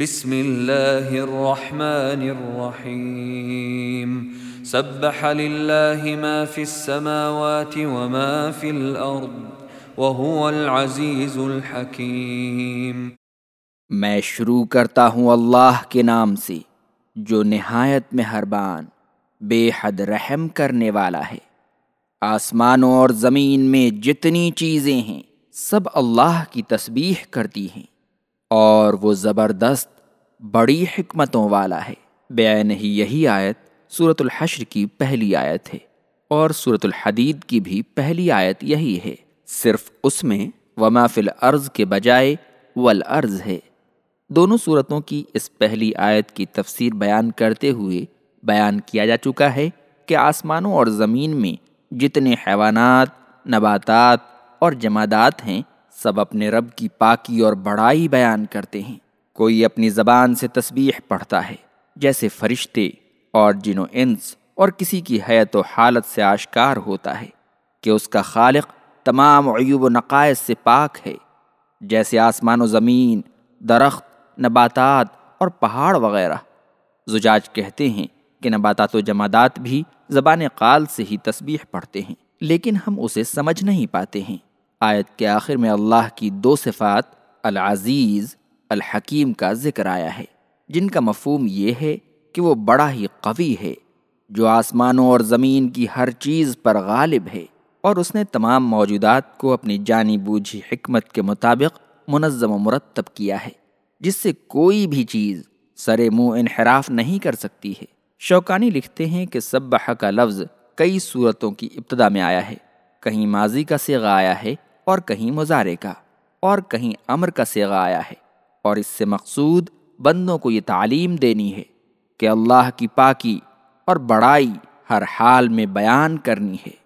بسم الله الرحمن الرحيم سبح لله ما في السماوات وما في الأرض وهو العزيز الحكيم میں شروع کرتا ہوں اللہ کے نام سے، جو نہایت مہربان، بے حد رحم کرنے والا ہے۔ آسمانوں اور زمین میں جتنی چیزیں ہیں، سب اللہ کی تسبیح کرتی ہیں۔ اور وہ زبردست بڑی حکمتوں والا ہے۔ بین ہی یہی آیت صورت الحشر کی پہلی آیت ہے اور صورت الحدید کی بھی پہلی آیت یہی ہے۔ صرف اس میں وما فی الارض کے بجائے والارض ہے۔ دونوں صورتوں کی اس پہلی آیت کی تفسیر بیان کرتے ہوئے بیان کیا جا چکا ہے کہ آسمانوں اور زمین میں جتنے حیوانات، نباتات اور جمادات ہیں سب اپنے رب کی پاکی اور بڑائی بیان کرتے ہیں۔ کوئی اپنی زبان سے تسبیح پڑھتا ہے، جیسے فرشتے اور جن و انس، اور کسی کی حیت و حالت سے آشکار ہوتا ہے کہ اس کا خالق تمام عیوب و نقائص سے پاک ہے۔ جیسے آسمان و زمین، درخت، نباتات اور پہاڑ وغیرہ۔ زجاج کہتے ہیں کہ نباتات و جمادات بھی زبان قال سے ہی تسبیح پڑھتے ہیں، لیکن ہم اسے سمجھ نہیں پاتے ہیں۔ آیت کے آخر میں اللہ کی دو صفات، العزیز، الحکیم کا ذکر آیا ہے۔ جن کا مفہوم یہ ہے کہ وہ بڑا ہی قوی ہے، جو آسمانوں اور زمین کی ہر چیز پر غالب ہے۔ اور اس نے تمام موجودات کو اپنی جانی بوجھی حکمت کے مطابق منظم و مرتب کیا ہے، جس سے کوئی بھی چیز سر منہ انحراف نہیں کر سکتی ہے۔ شوکانی لکھتے ہیں کہ سبح کا لفظ کئی صورتوں کی ابتدا میں آیا ہے۔ کہیں ماضی کا سیغا آیا ہے اور کہیں مظاہرے کا اور کہیں امر کا سیغا آیا ہے اور اس سے مقصود بندوں کو یہ تعلیم دینی ہے کہ اللہ کی پاکی اور بڑائی ہر حال میں بیان کرنی ہے۔